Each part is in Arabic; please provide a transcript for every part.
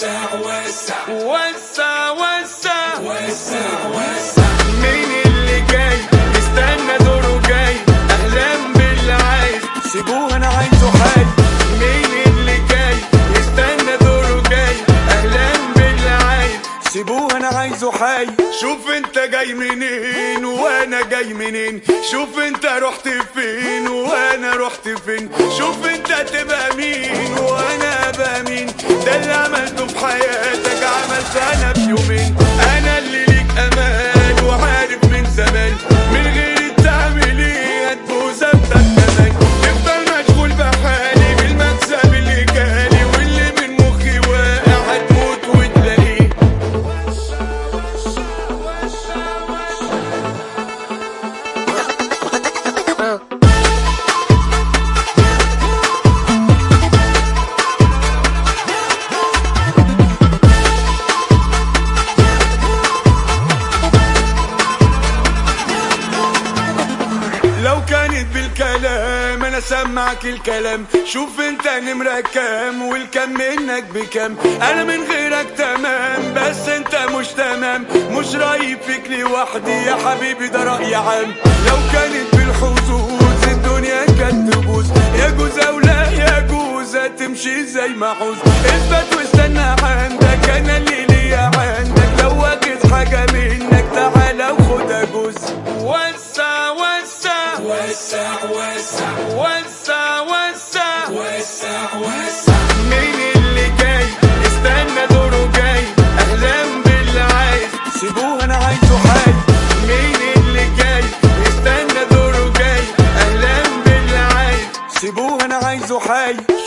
وسع وسع وسع وسع وسع وسع مين اللي جاي استنى دوره جاي أهلا باللي عايز سيبوه أنا عايزه حي مين اللي جاي استنى دوره جاي أهلا باللي عايز سيبوه أنا عايزه حي شوف انت جاي منين وأنا جاي منين شوف انت رحت فين وأنا رحت فين شوف انت تبقى مين وأنا ده اللي عملته في حياتك عملته أنا في يومين بالكلام أنا سمعك الكلام. شوف انت نمرة كام والكم منك بكام أنا من غيرك تمام بس انت مش تمام. مش رايب فيك لوحدي يا حبيبي ده رأي عام. لو كانت بالحظوظ الدنيا كانت تبوظ. يجوز أو لا يجوز هتمشي زي ما عوز اثبت واستنى عندك سيبوه أنا عايزه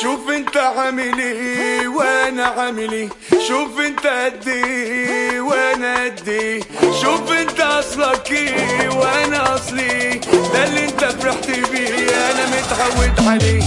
شوف انت عامل إيه وأنا عامل إيه شوف انت قد إيه وأنا قد إيه شوف انت اصلك إيه وأنا اصلي إيه ده اللي انت فرحت بيه أنا متعود عليه